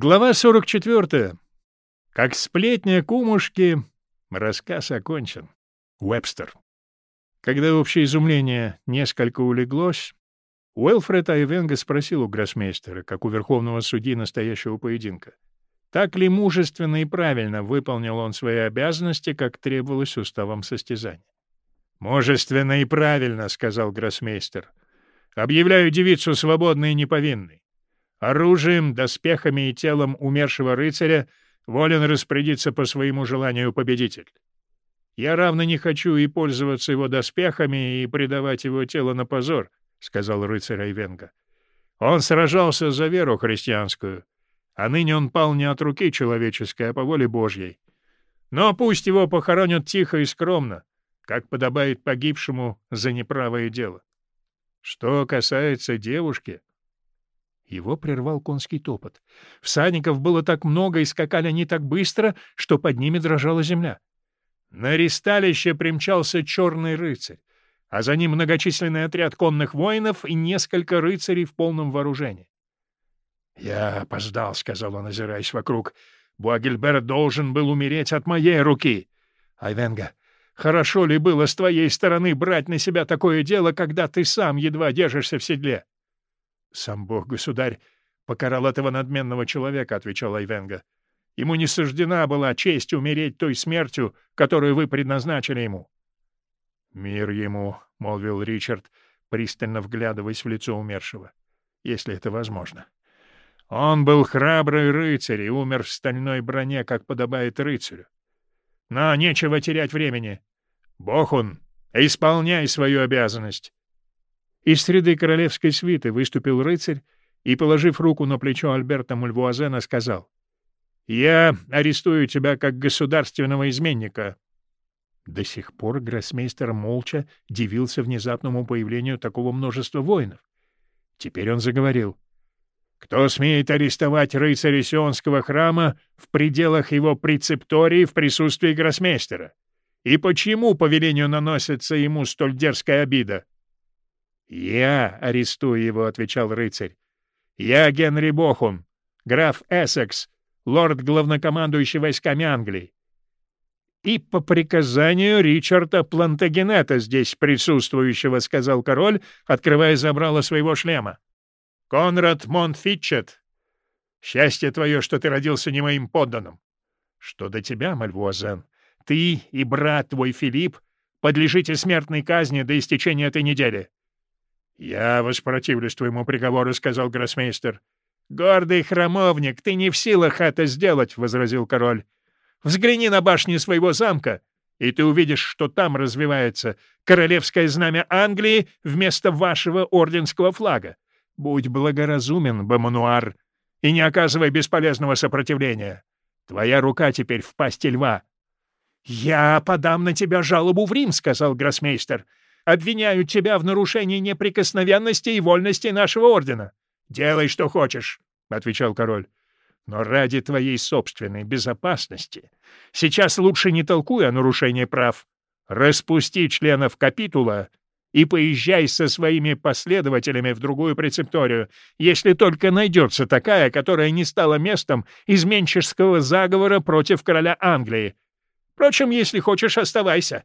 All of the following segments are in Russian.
Глава 44. Как сплетня кумушки, рассказ окончен. Уэбстер. Когда общее изумление несколько улеглось, Уэлфред Айвенга спросил у гроссмейстера, как у верховного судьи настоящего поединка, так ли мужественно и правильно выполнил он свои обязанности, как требовалось уставом состязания. «Мужественно и правильно», — сказал гроссмейстер. «Объявляю девицу свободной и неповинной. Оружием, доспехами и телом умершего рыцаря волен распорядиться по своему желанию победитель. Я равно не хочу и пользоваться его доспехами, и предавать его тело на позор, — сказал рыцарь Айвенга. Он сражался за веру христианскую, а ныне он пал не от руки человеческой, а по воле Божьей. Но пусть его похоронят тихо и скромно, как подобает погибшему за неправое дело. Что касается девушки, его прервал конский топот. Всадников было так много и скакали они так быстро, что под ними дрожала земля. На ристалище примчался черный рыцарь, а за ним многочисленный отряд конных воинов и несколько рыцарей в полном вооружении. «Я опоздал», — сказал он, озираясь вокруг. «Буагельбер должен был умереть от моей руки». «Айвенга, хорошо ли было с твоей стороны брать на себя такое дело, когда ты сам едва держишься в седле?» «Сам Бог, государь, покарал этого надменного человека», — отвечал Айвенга. «Ему не суждена была честь умереть той смертью, которую вы предназначили ему». «Мир ему», — молвил Ричард, пристально вглядываясь в лицо умершего, — «если это возможно». Он был храбрый рыцарь и умер в стальной броне, как подобает рыцарю. Но нечего терять времени. Бог он, исполняй свою обязанность. Из среды королевской свиты выступил рыцарь и, положив руку на плечо Альберта Мульвуазена, сказал, «Я арестую тебя как государственного изменника». До сих пор гроссмейстер молча дивился внезапному появлению такого множества воинов. Теперь он заговорил. «Кто смеет арестовать рыцаря Сионского храма в пределах его прецептории в присутствии гроссмейстера? И почему по велению наносится ему столь дерзкая обида?» «Я арестую его», — отвечал рыцарь. «Я Генри Бохум, граф Эссекс, лорд-главнокомандующий войсками Англии. «И по приказанию Ричарда Плантагенета здесь присутствующего», — сказал король, открывая забрало своего шлема. «Конрад Монтфитчет, счастье твое, что ты родился не моим подданным. Что до тебя, Мальвуазен, ты и брат твой Филипп подлежите смертной казни до истечения этой недели. «Я воспротивлюсь твоему приговору», — сказал гроссмейстер. «Гордый храмовник, ты не в силах это сделать», — возразил король. «Взгляни на башни своего замка, и ты увидишь, что там развивается королевское знамя Англии вместо вашего орденского флага. Будь благоразумен, Бамануар, и не оказывай бесполезного сопротивления. Твоя рука теперь в пасти льва». «Я подам на тебя жалобу в Рим», — сказал гроссмейстер обвиняют тебя в нарушении неприкосновенности и вольности нашего ордена. Делай, что хочешь, — отвечал король. Но ради твоей собственной безопасности сейчас лучше не толкуй о нарушении прав. Распусти членов капитула и поезжай со своими последователями в другую прецепторию, если только найдется такая, которая не стала местом изменческого заговора против короля Англии. Впрочем, если хочешь, оставайся.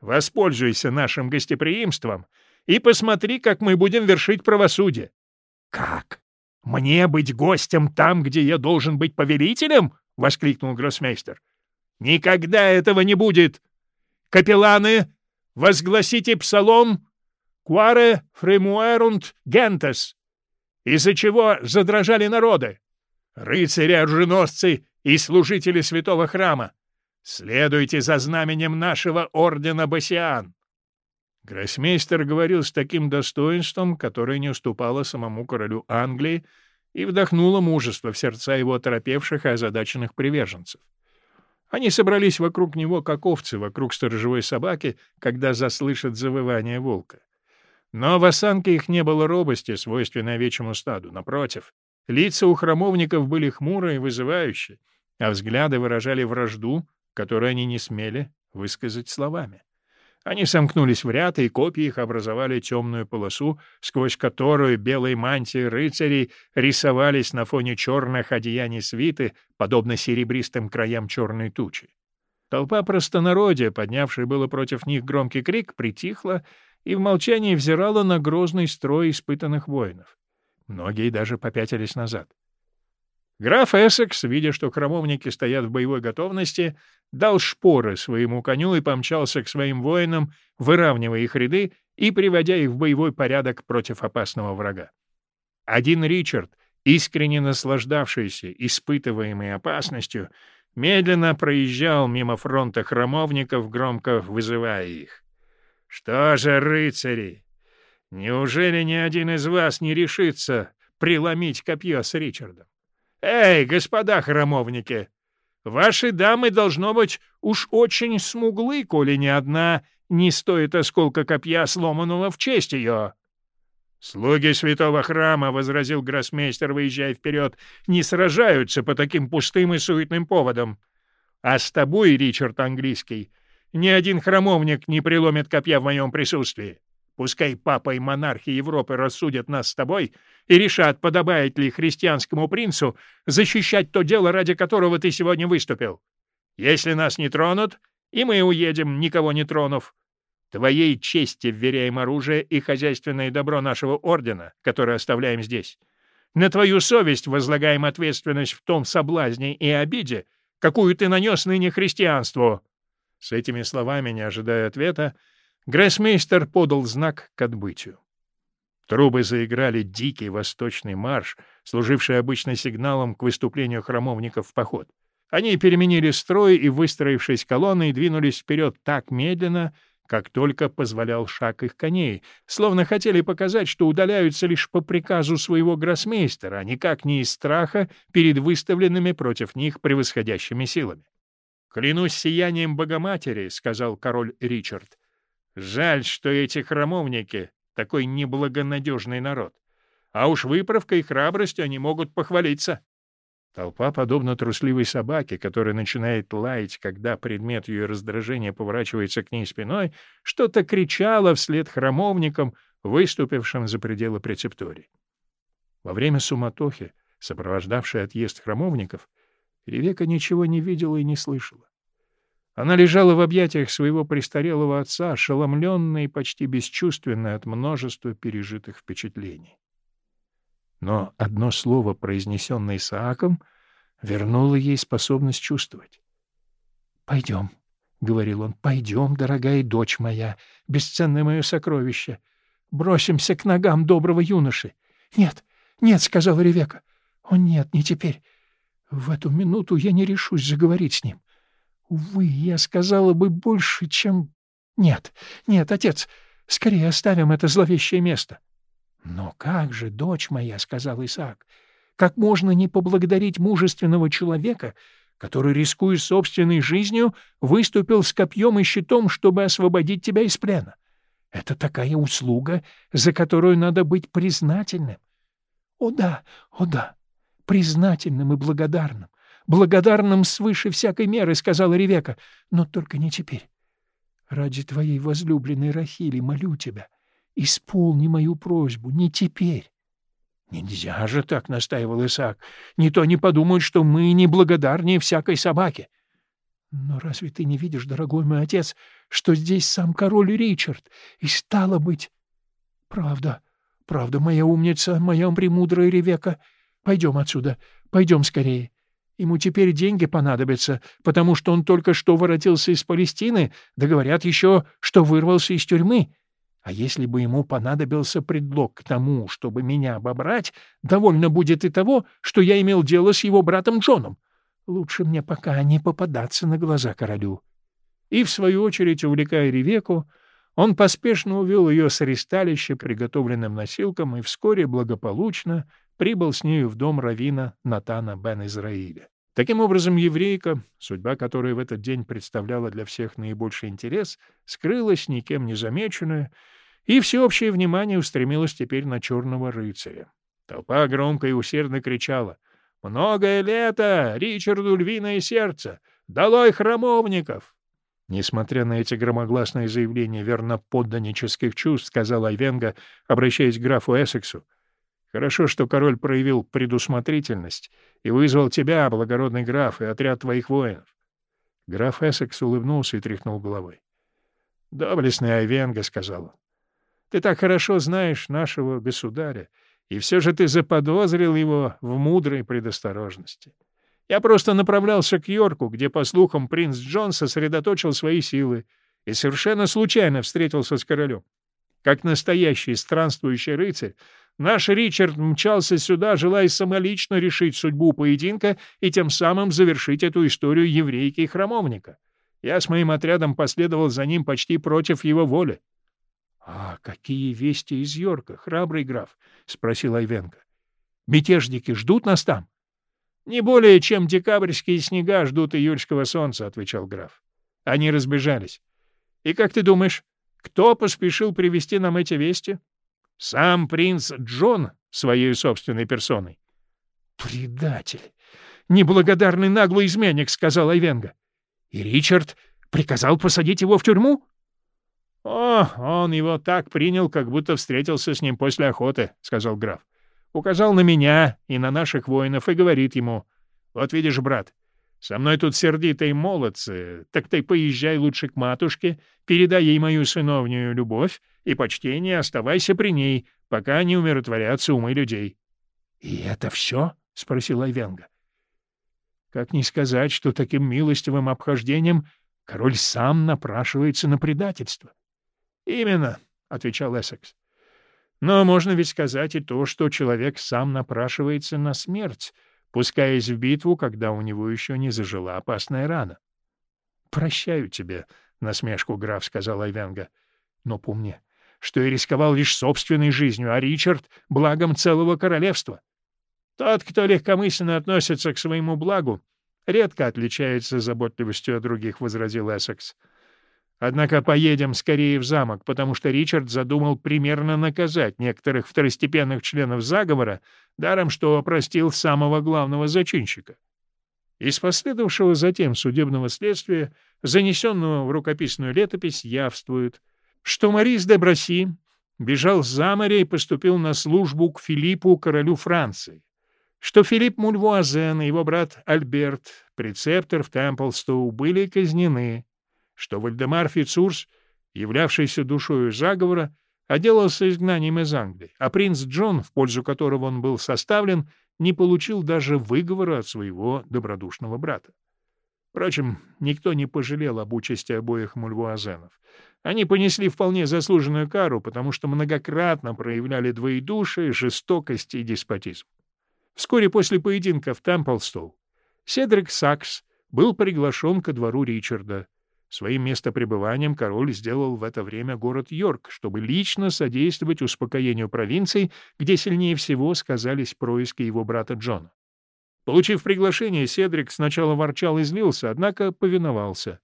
Воспользуйся нашим гостеприимством и посмотри, как мы будем вершить правосудие. — Как? Мне быть гостем там, где я должен быть повелителем? — воскликнул гроссмейстер. — Никогда этого не будет! Капелланы, возгласите псалом «Quare fremuerunt gentes», из-за чего задрожали народы. Рыцари-оруженосцы и служители святого храма, Следуйте за знаменем нашего ордена Басиан!» Гроссмейстер говорил с таким достоинством, которое не уступало самому королю Англии и вдохнуло мужество в сердца его оторопевших и озадаченных приверженцев. Они собрались вокруг него, как овцы вокруг сторожевой собаки, когда заслышат завывание волка. Но в осанке их не было робости, свойственной овечьему стаду. Напротив, лица у храмовников были хмурые и вызывающие, а взгляды выражали вражду, которые они не смели высказать словами. Они сомкнулись в ряд, и копии их образовали темную полосу, сквозь которую белые мантии рыцарей рисовались на фоне черных одеяний свиты, подобно серебристым краям черной тучи. Толпа простонародия, поднявшая было против них громкий крик, притихла и в молчании взирала на грозный строй испытанных воинов. Многие даже попятились назад. Граф Эссекс, видя, что храмовники стоят в боевой готовности, дал шпоры своему коню и помчался к своим воинам, выравнивая их ряды и приводя их в боевой порядок против опасного врага. Один Ричард, искренне наслаждавшийся испытываемой опасностью, медленно проезжал мимо фронта храмовников, громко вызывая их. «Что же, рыцари, неужели ни один из вас не решится преломить копье с Ричардом? Эй, господа храмовники, ваши дамы, должно быть, уж очень смуглы, коли ни одна не стоит осколка копья, сломанного в честь ее. «Слуги святого храма», — возразил гроссмейстер, выезжая вперед, — «не сражаются по таким пустым и суетным поводам. А с тобой, Ричард Английский, ни один храмовник не преломит копья в моем присутствии. Пускай папа и монархи Европы рассудят нас с тобой и решат, подобает ли христианскому принцу защищать то дело, ради которого ты сегодня выступил. Если нас не тронут, и мы уедем, никого не тронув. Твоей чести вверяем оружие и хозяйственное добро нашего ордена, которое оставляем здесь. На твою совесть возлагаем ответственность в том соблазне и обиде, какую ты нанес ныне христианству». С этими словами, не ожидая ответа, Гроссмейстер подал знак к отбытию. Трубы заиграли дикий восточный марш, служивший обычно сигналом к выступлению храмовников в поход. Они переменили строй и, выстроившись колонной, двинулись вперед так медленно, как только позволял шаг их коней, словно хотели показать, что удаляются лишь по приказу своего гроссмейстера, а никак не из страха перед выставленными против них превосходящими силами. «Клянусь сиянием Богоматери», — сказал король Ричард, Жаль, что эти храмовники — такой неблагонадежный народ. А уж выправкой и храбростью они могут похвалиться. Толпа, подобно трусливой собаке, которая начинает лаять, когда предмет ее раздражения поворачивается к ней спиной, что-то кричала вслед храмовникам, выступившим за пределы прецептории. Во время суматохи, сопровождавшей отъезд храмовников, Ревека ничего не видела и не слышала. Она лежала в объятиях своего престарелого отца, ошеломленная и почти бесчувственная от множества пережитых впечатлений. Но одно слово, произнесенное Исааком, вернуло ей способность чувствовать. «Пойдем», — говорил он, — «пойдем, дорогая дочь моя, бесценное мое сокровище. Бросимся к ногам доброго юноши». «Нет, нет», — сказала Ревека. «О, нет, не теперь. В эту минуту я не решусь заговорить с ним. Увы, я сказала бы больше, чем... Нет, нет, отец, скорее оставим это зловещее место. Но как же, дочь моя, — сказал Исаак, — как можно не поблагодарить мужественного человека, который, рискуя собственной жизнью, выступил с копьем и щитом, чтобы освободить тебя из плена? Это такая услуга, за которую надо быть признательным. О да, о да, признательным и благодарным благодарным свыше всякой меры, — сказала Ревека, — но только не теперь. Ради твоей возлюбленной Рахили молю тебя, исполни мою просьбу, не теперь. — Нельзя же так, — настаивал Исаак, — не то не подумают, что мы неблагодарнее всякой собаки. — Но разве ты не видишь, дорогой мой отец, что здесь сам король Ричард, и стало быть... — Правда, правда, моя умница, моя премудрая Ревека. Пойдем отсюда, пойдем скорее. Ему теперь деньги понадобятся, потому что он только что воротился из Палестины, да говорят еще, что вырвался из тюрьмы. А если бы ему понадобился предлог к тому, чтобы меня обобрать, довольно будет и того, что я имел дело с его братом Джоном. Лучше мне пока не попадаться на глаза королю. И, в свою очередь, увлекая Ревеку, он поспешно увел ее с аресталища приготовленным носилком и вскоре благополучно прибыл с нею в дом равина Натана бен Израиля. Таким образом, еврейка, судьба которой в этот день представляла для всех наибольший интерес, скрылась никем не замеченная, и всеобщее внимание устремилось теперь на черного рыцаря. Толпа громко и усердно кричала «Многое лето! Ричарду львиное сердце! Долой храмовников!» Несмотря на эти громогласные заявления верно подданнических чувств, сказал Айвенга, обращаясь к графу Эссексу, Хорошо, что король проявил предусмотрительность и вызвал тебя, благородный граф, и отряд твоих воинов. Граф Эссекс улыбнулся и тряхнул головой. — Доблестный Айвенга, — сказал он, — ты так хорошо знаешь нашего государя, и все же ты заподозрил его в мудрой предосторожности. Я просто направлялся к Йорку, где, по слухам, принц Джон сосредоточил свои силы и совершенно случайно встретился с королем. Как настоящий странствующий рыцарь, Наш Ричард мчался сюда, желая самолично решить судьбу поединка и тем самым завершить эту историю еврейки и храмовника. Я с моим отрядом последовал за ним почти против его воли. — А какие вести из Йорка, храбрый граф? — спросил Айвенко. — Мятежники ждут нас там? — Не более, чем декабрьские снега ждут июльского солнца, — отвечал граф. Они разбежались. И как ты думаешь, кто поспешил привести нам эти вести? — сам принц Джон своей собственной персоной. «Предатель! Неблагодарный наглый изменник!» — сказал Айвенга. «И Ричард приказал посадить его в тюрьму?» «О, он его так принял, как будто встретился с ним после охоты», — сказал граф. «Указал на меня и на наших воинов и говорит ему, «Вот видишь, брат, со мной тут сердитые молодцы, так ты поезжай лучше к матушке, передай ей мою сыновнюю любовь и почтение, оставайся при ней, пока не умиротворятся умы людей». — И это все? — спросил Айвенга. — Как не сказать, что таким милостивым обхождением король сам напрашивается на предательство? — Именно, — отвечал Эссекс. — Но можно ведь сказать и то, что человек сам напрашивается на смерть, пускаясь в битву, когда у него еще не зажила опасная рана. — Прощаю тебе, — насмешку граф сказал Айвенга. — Но помни, что я рисковал лишь собственной жизнью, а Ричард — благом целого королевства. Тот, кто легкомысленно относится к своему благу, редко отличается заботливостью о других, — возразил Эссекс. Однако поедем скорее в замок, потому что Ричард задумал примерно наказать некоторых второстепенных членов заговора, даром что опростил самого главного зачинщика. Из последовавшего затем судебного следствия, занесенного в рукописную летопись, явствует, что Морис де Браси бежал за море и поступил на службу к Филиппу, королю Франции, что Филипп Мальвуазен и его брат Альберт, прецептор в Темплстоу, были казнены, что Вальдемар Фицурс, являвшийся душою заговора, отделался изгнанием из Англии, а принц Джон, в пользу которого он был составлен, не получил даже выговора от своего добродушного брата. Впрочем, никто не пожалел об участи обоих мульвуазенов. Они понесли вполне заслуженную кару, потому что многократно проявляли двоедушие, жестокость и деспотизм. Вскоре после поединка в Темплстоу Седрик Сакс был приглашен ко двору Ричарда, Своим местопребыванием король сделал в это время город Йорк, чтобы лично содействовать успокоению провинций, где сильнее всего сказались происки его брата Джона. Получив приглашение, Седрик сначала ворчал и злился, однако повиновался.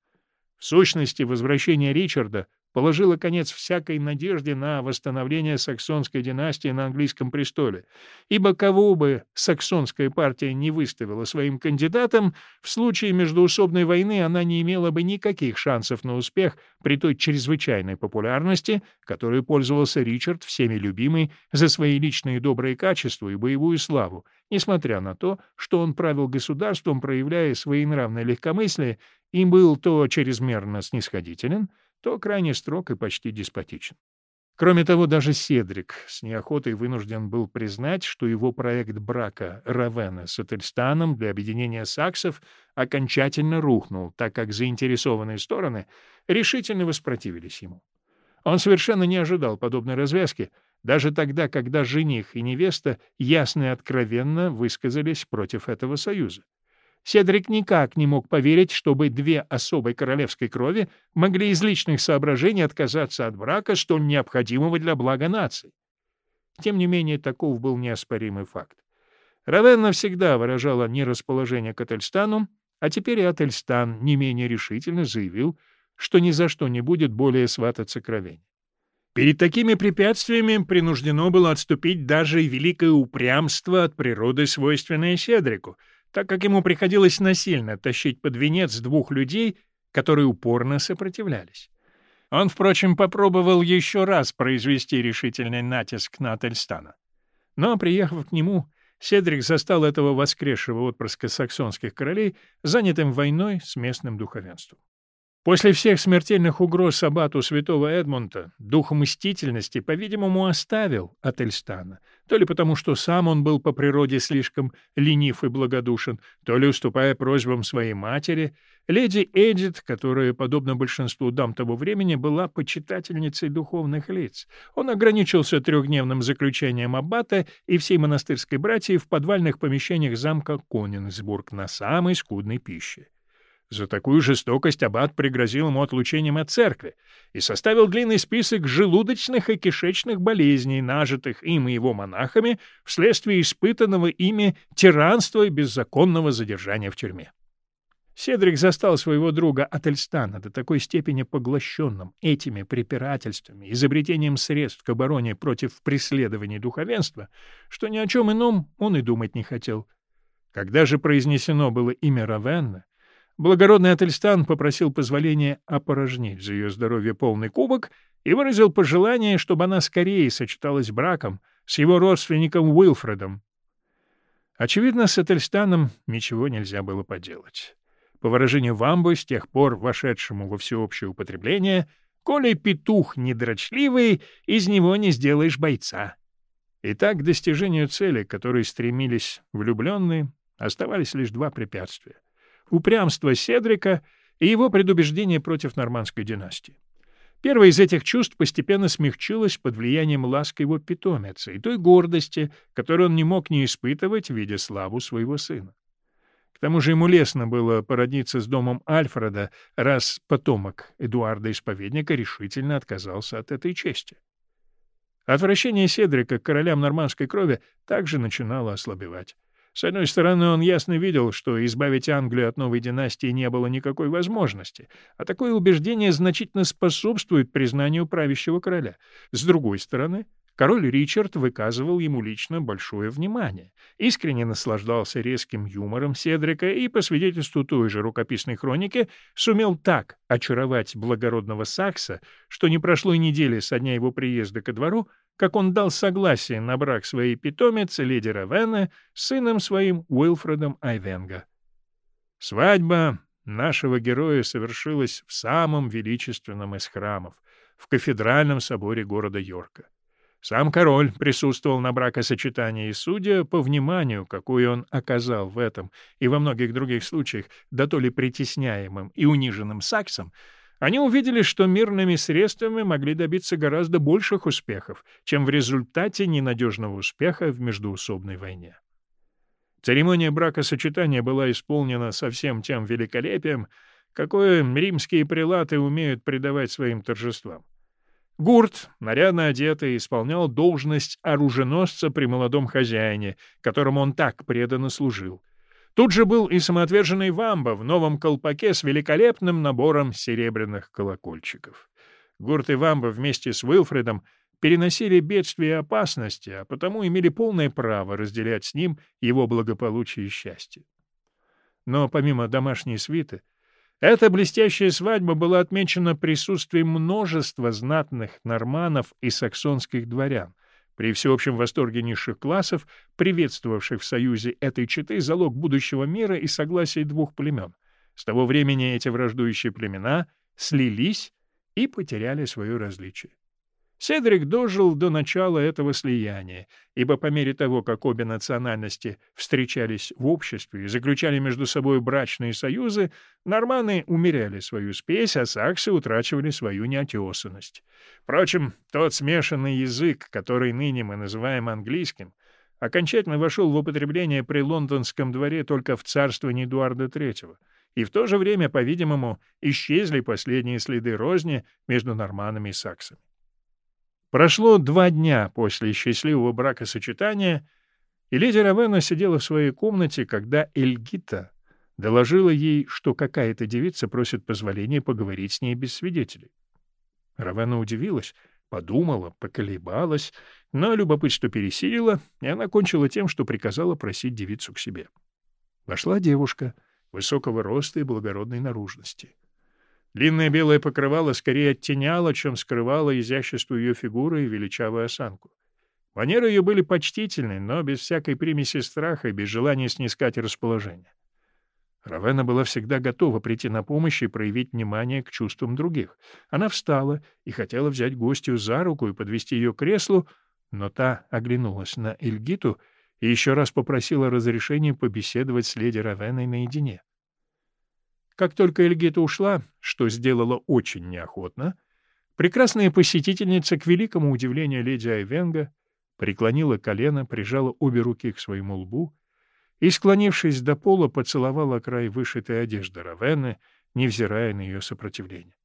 В сущности, возвращение Ричарда положила конец всякой надежде на восстановление саксонской династии на английском престоле, ибо кого бы саксонская партия не выставила своим кандидатом, в случае междуусобной войны она не имела бы никаких шансов на успех при той чрезвычайной популярности, которой пользовался Ричард, всеми любимый за свои личные добрые качества и боевую славу, несмотря на то, что он правил государством, проявляя свои нравные легкомыслие, и был то чрезмерно снисходителен, то крайне строг и почти деспотичен. Кроме того, даже Седрик с неохотой вынужден был признать, что его проект брака Равена с Этельстаном для объединения саксов окончательно рухнул, так как заинтересованные стороны решительно воспротивились ему. Он совершенно не ожидал подобной развязки, даже тогда, когда жених и невеста ясно и откровенно высказались против этого союза. Седрик никак не мог поверить, чтобы две особой королевской крови могли из личных соображений отказаться от брака, столь необходимого для блага нации. Тем не менее, таков был неоспоримый факт. Равенна всегда выражала нерасположение к Ательстану, а теперь и Ательстан не менее решительно заявил, что ни за что не будет более свататься к Равене. Перед такими препятствиями принуждено было отступить даже великое упрямство от природы, свойственное Седрику — так как ему приходилось насильно тащить под венец двух людей, которые упорно сопротивлялись. Он, впрочем, попробовал еще раз произвести решительный натиск на Ательстана. Но, приехав к нему, Седрик застал этого воскресшего отпрыска саксонских королей занятым войной с местным духовенством. После всех смертельных угроз аббату святого Эдмунда дух мстительности, по-видимому, оставил от Эльстана, то ли потому, что сам он был по природе слишком ленив и благодушен, то ли уступая просьбам своей матери, леди Эдит, которая, подобно большинству дам того времени, была почитательницей духовных лиц. Он ограничился трехдневным заключением аббата и всей монастырской братьи в подвальных помещениях замка Конингсбург на самой скудной пище. За такую жестокость аббат пригрозил ему отлучением от церкви и составил длинный список желудочных и кишечных болезней, нажитых им и его монахами вследствие испытанного ими тиранства и беззаконного задержания в тюрьме. Седрик застал своего друга Ательстана до такой степени поглощенным этими препирательствами, изобретением средств к обороне против преследований духовенства, что ни о чем ином он и думать не хотел. Когда же произнесено было имя Равенна, Благородный Ательстан попросил позволения опорожнить за ее здоровье полный кубок и выразил пожелание, чтобы она скорее сочеталась браком с его родственником Уилфредом. Очевидно, с Ательстаном ничего нельзя было поделать. По выражению Вамбы, с тех пор вошедшему во всеобщее употребление, коли петух недрочливый, из него не сделаешь бойца. И так к достижению цели, к которой стремились влюбленные, оставались лишь два препятствия — упрямство Седрика и его предубеждение против нормандской династии. Первое из этих чувств постепенно смягчилось под влиянием ласки его питомицы и той гордости, которую он не мог не испытывать, видя славу своего сына. К тому же ему лестно было породниться с домом Альфреда, раз потомок Эдуарда Исповедника решительно отказался от этой чести. Отвращение Седрика к королям нормандской крови также начинало ослабевать. С одной стороны, он ясно видел, что избавить Англию от новой династии не было никакой возможности, а такое убеждение значительно способствует признанию правящего короля. С другой стороны, король Ричард выказывал ему лично большое внимание, искренне наслаждался резким юмором Седрика и, по свидетельству той же рукописной хроники, сумел так очаровать благородного Сакса, что не прошло и недели со дня его приезда ко двору, как он дал согласие на брак своей питомицы, леди Равена, с сыном своим Уилфредом Айвенга. Свадьба нашего героя совершилась в самом величественном из храмов, в кафедральном соборе города Йорка. Сам король присутствовал на бракосочетании, и, судя по вниманию, какое он оказал в этом и во многих других случаях, да то ли притесняемым и униженным саксом, они увидели, что мирными средствами могли добиться гораздо больших успехов, чем в результате ненадежного успеха в междуусобной войне. Церемония бракосочетания была исполнена со всем тем великолепием, какое римские прилаты умеют придавать своим торжествам. Гурт, нарядно одетый, исполнял должность оруженосца при молодом хозяине, которому он так преданно служил — Тут же был и самоотверженный Вамба в новом колпаке с великолепным набором серебряных колокольчиков. Гурт и Вамба вместе с Уилфредом переносили бедствия и опасности, а потому имели полное право разделять с ним его благополучие и счастье. Но помимо домашней свиты, эта блестящая свадьба была отмечена присутствием множества знатных норманов и саксонских дворян, при всеобщем восторге низших классов, приветствовавших в союзе этой четы залог будущего мира и согласия двух племен. С того времени эти враждующие племена слились и потеряли свое различие. Седрик дожил до начала этого слияния, ибо по мере того, как обе национальности встречались в обществе и заключали между собой брачные союзы, норманы умеряли свою спесь, а саксы утрачивали свою неотесанность. Впрочем, тот смешанный язык, который ныне мы называем английским, окончательно вошел в употребление при лондонском дворе только в царствовании Эдуарда III, и в то же время, по-видимому, исчезли последние следы розни между норманами и саксами. Прошло два дня после счастливого бракосочетания, и леди Равена сидела в своей комнате, когда Эльгита доложила ей, что какая-то девица просит позволения поговорить с ней без свидетелей. Равена удивилась, подумала, поколебалась, но любопытство пересилило, и она кончила тем, что приказала просить девицу к себе. Вошла девушка высокого роста и благородной наружности. Длинное белое покрывало скорее оттеняло, чем скрывало изящество ее фигуры и величавую осанку. Манеры ее были почтительны, но без всякой примеси страха и без желания снискать расположение. Равена была всегда готова прийти на помощь и проявить внимание к чувствам других. Она встала и хотела взять гостью за руку и подвести ее к креслу, но та оглянулась на Эльгиту и еще раз попросила разрешения побеседовать с леди Равеной наедине. Как только Эльгита ушла, что сделала очень неохотно, прекрасная посетительница, к великому удивлению леди Айвенга, преклонила колено, прижала обе руки к своему лбу и, склонившись до пола, поцеловала край вышитой одежды Равенны, невзирая на ее сопротивление.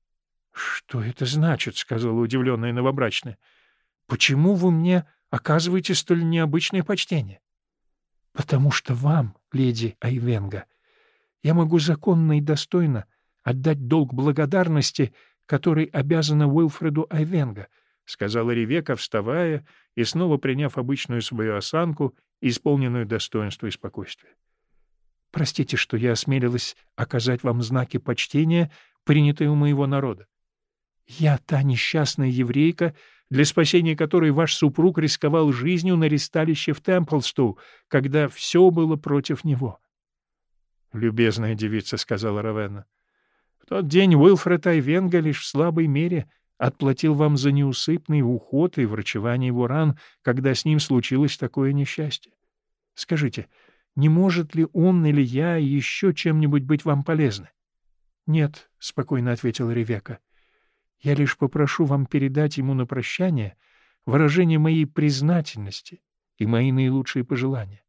— Что это значит? — сказала удивленная новобрачная. — Почему вы мне оказываете столь необычное почтение? — Потому что вам, леди Айвенга, я могу законно и достойно отдать долг благодарности, который обязана Уилфреду Айвенга, — сказала Ревека, вставая и снова приняв обычную свою осанку исполненную достоинства и спокойствия. Простите, что я осмелилась оказать вам знаки почтения, принятые у моего народа. Я та несчастная еврейка, для спасения которой ваш супруг рисковал жизнью на ресталище в Темплстоу, когда все было против него. — Любезная девица, — сказала Равенна, — в тот день Уилфред Айвенга лишь в слабой мере отплатил вам за неусыпный уход и врачевание его ран, когда с ним случилось такое несчастье. Скажите, не может ли он или я еще чем-нибудь быть вам полезны? — Нет, — спокойно ответила Ревека. — Я лишь попрошу вам передать ему на прощание выражение моей признательности и мои наилучшие пожелания.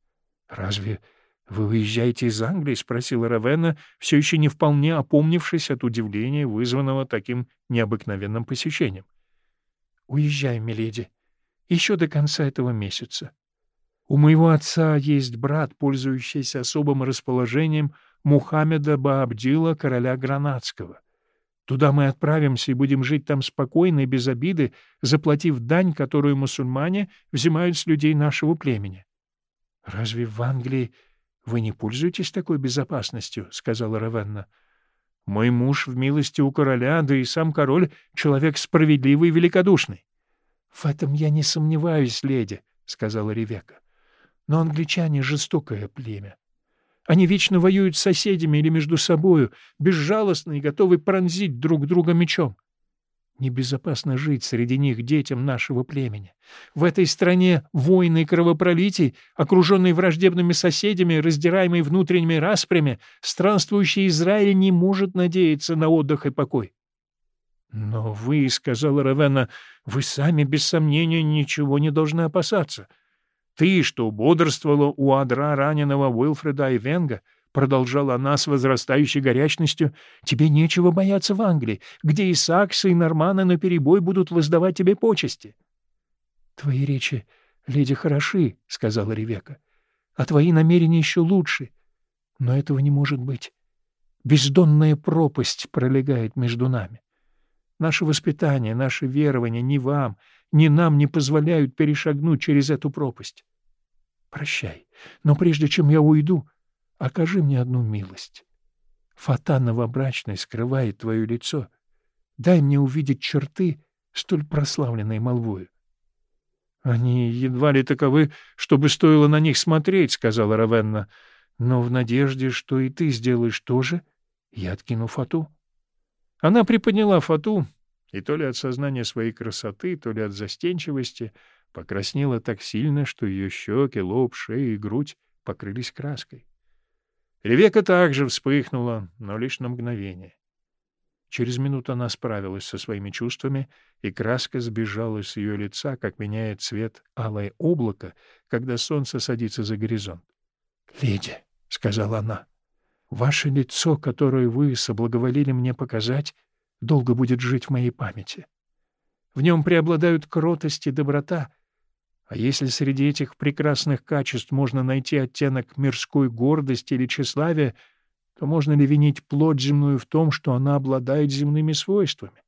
— Разве «Вы уезжаете из Англии?» — спросила Равенна, все еще не вполне опомнившись от удивления, вызванного таким необыкновенным посещением. «Уезжаем, миледи. Еще до конца этого месяца. У моего отца есть брат, пользующийся особым расположением Мухаммеда Баабдила, короля Гранадского. Туда мы отправимся и будем жить там спокойно и без обиды, заплатив дань, которую мусульмане взимают с людей нашего племени. Разве в Англии «Вы не пользуетесь такой безопасностью», — сказала Равенна. «Мой муж в милости у короля, да и сам король — человек справедливый и великодушный». «В этом я не сомневаюсь, леди», — сказала Ревека. «Но англичане — жестокое племя. Они вечно воюют с соседями или между собою, безжалостны и готовы пронзить друг друга мечом. Небезопасно жить среди них детям нашего племени. В этой стране войны и кровопролитий, окруженный враждебными соседями, раздираемый внутренними распрями, странствующий Израиль не может надеяться на отдых и покой. — Но вы, — сказала Равена, — вы сами, без сомнения, ничего не должны опасаться. Ты, что бодрствовала у адра раненого Уилфреда Айвенга, — продолжала она с возрастающей горячностью, — тебе нечего бояться в Англии, где и саксы, и норманы наперебой будут воздавать тебе почести. — Твои речи, леди, хороши, — сказала Ревека, — а твои намерения еще лучше. Но этого не может быть. Бездонная пропасть пролегает между нами. Наше воспитание, наше верование ни вам, ни нам не позволяют перешагнуть через эту пропасть. Прощай, но прежде чем я уйду, окажи мне одну милость. Фата новобрачной скрывает твое лицо. Дай мне увидеть черты, столь прославленной молвою. — Они едва ли таковы, чтобы стоило на них смотреть, — сказала Равенна. — Но в надежде, что и ты сделаешь то же, я откину фату. Она приподняла фату, и то ли от сознания своей красоты, то ли от застенчивости покраснела так сильно, что ее щеки, лоб, шея и грудь покрылись краской. Ревека также вспыхнула, но лишь на мгновение. Через минуту она справилась со своими чувствами, и краска сбежала с ее лица, как меняет цвет алое облако, когда солнце садится за горизонт. — Леди, — сказала она, — ваше лицо, которое вы соблаговолили мне показать, долго будет жить в моей памяти. В нем преобладают кротость и доброта, а если среди этих прекрасных качеств можно найти оттенок мирской гордости или тщеславия, то можно ли винить плоть земную в том, что она обладает земными свойствами?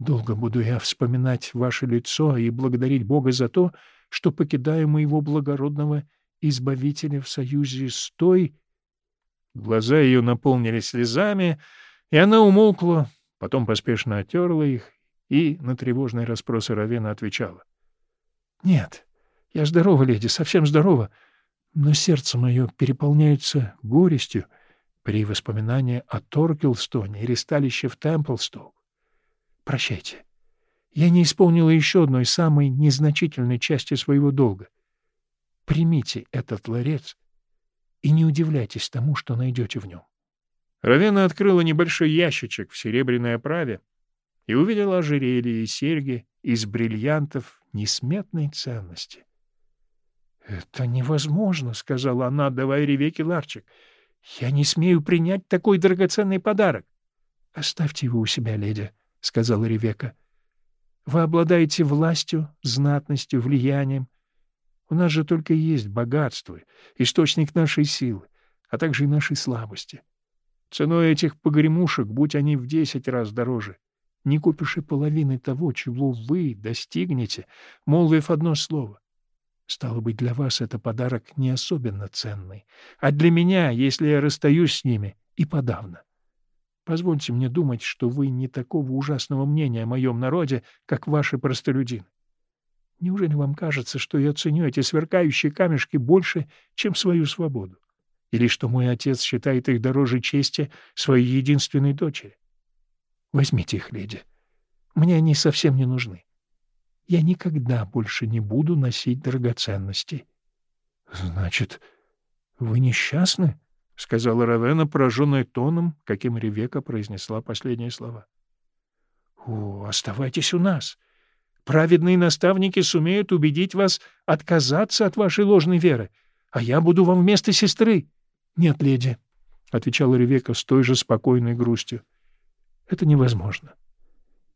Долго буду я вспоминать ваше лицо и благодарить Бога за то, что покидаю моего благородного избавителя в союзе с той... Глаза ее наполнились слезами, И она умолкла, потом поспешно оттерла их и на тревожные расспросы Равена отвечала. — Нет, я здорова, леди, совсем здорова, но сердце мое переполняется горестью при воспоминании о Торкелстоне и ресталище в Темплстоу. Прощайте. Я не исполнила еще одной самой незначительной части своего долга. Примите этот ларец и не удивляйтесь тому, что найдете в нем. Равена открыла небольшой ящичек в серебряной оправе и увидела ожерелье и серьги из бриллиантов несметной ценности. — Это невозможно, — сказала она, отдавая Ревеке ларчик. — Я не смею принять такой драгоценный подарок. — Оставьте его у себя, леди, — сказала Ревека. — Вы обладаете властью, знатностью, влиянием. У нас же только есть богатство, источник нашей силы, а также и нашей слабости. Ценой этих погремушек, будь они в десять раз дороже, не купишь и половины того, чего вы достигнете, молвив одно слово. Стало быть, для вас это подарок не особенно ценный, а для меня, если я расстаюсь с ними, и подавно. Позвольте мне думать, что вы не такого ужасного мнения о моем народе, как ваши простолюдины. Неужели вам кажется, что я ценю эти сверкающие камешки больше, чем свою свободу? Или что мой отец считает их дороже чести своей единственной дочери? Возьмите их, леди. Мне они совсем не нужны. Я никогда больше не буду носить драгоценности. — Значит, вы несчастны? — сказала Равена, пораженная тоном, каким Ревека произнесла последние слова. — О, оставайтесь у нас. Праведные наставники сумеют убедить вас отказаться от вашей ложной веры, а я буду вам вместо сестры. — Нет, леди, — отвечала Ревека с той же спокойной грустью. — это невозможно.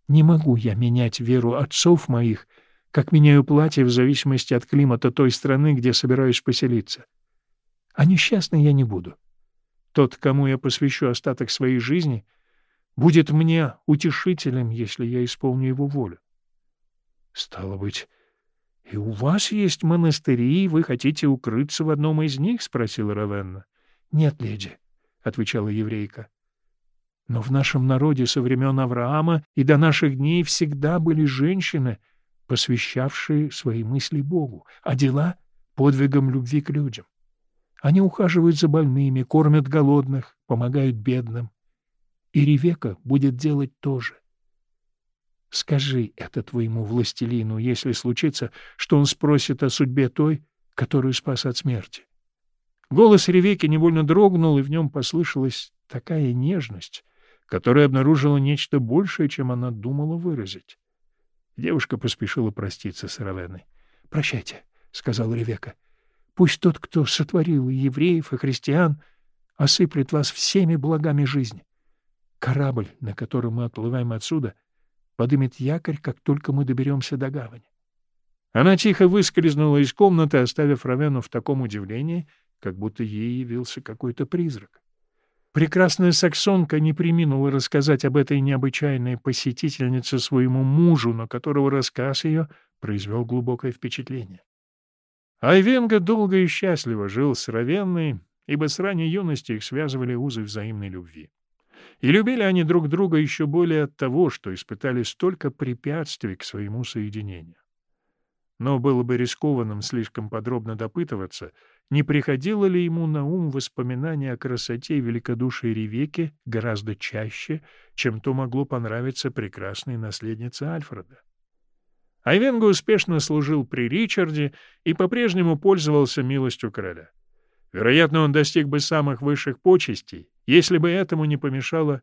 Не могу я менять веру отцов моих, как меняю платье в зависимости от климата той страны, где собираюсь поселиться. А несчастной я не буду. Тот, кому я посвящу остаток своей жизни, будет мне утешителем, если я исполню его волю. — Стало быть, и у вас есть монастыри, и вы хотите укрыться в одном из них? — спросила Равенна. — Нет, леди, — отвечала еврейка. Но в нашем народе со времен Авраама и до наших дней всегда были женщины, посвящавшие свои мысли Богу, а дела — подвигом любви к людям. Они ухаживают за больными, кормят голодных, помогают бедным. И Ревека будет делать то же. Скажи это твоему властелину, если случится, что он спросит о судьбе той, которую спас от смерти. Голос Ревеки невольно дрогнул, и в нем послышалась такая нежность, которая обнаружила нечто большее, чем она думала выразить. Девушка поспешила проститься с Равеной. — Прощайте, — сказал Ревека. — Пусть тот, кто сотворил и евреев, и христиан, осыплет вас всеми благами жизни. Корабль, на котором мы отплываем отсюда, подымет якорь, как только мы доберемся до гавани. Она тихо выскользнула из комнаты, оставив Равену в таком удивлении, как будто ей явился какой-то призрак. Прекрасная саксонка не приминула рассказать об этой необычайной посетительнице своему мужу, на которого рассказ ее произвел глубокое впечатление. Айвенга долго и счастливо жил с Равенной, ибо с ранней юности их связывали узы взаимной любви. И любили они друг друга еще более от того, что испытали столько препятствий к своему соединению. Но было бы рискованным слишком подробно допытываться, не приходило ли ему на ум воспоминание о красоте и великодушии Ревеки гораздо чаще, чем то могло понравиться прекрасной наследнице Альфреда. Айвенго успешно служил при Ричарде и по-прежнему пользовался милостью короля. Вероятно, он достиг бы самых высших почестей, если бы этому не помешала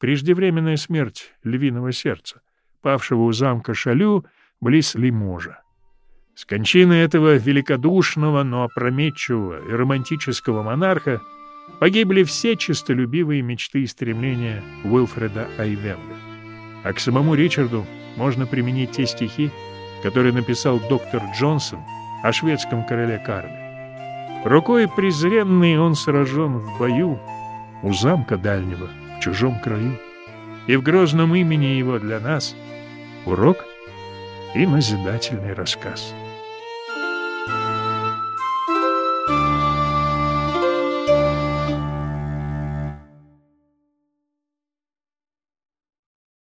преждевременная смерть львиного сердца, павшего у замка Шалю близ Лиможа. С кончиной этого великодушного, но опрометчивого и романтического монарха погибли все честолюбивые мечты и стремления Уилфреда Айвенга. А к самому Ричарду можно применить те стихи, которые написал доктор Джонсон о шведском короле Карле. Рукой презренный он сражен в бою у замка дальнего, в чужом краю. И в грозном имени его для нас урок и назидательный рассказ.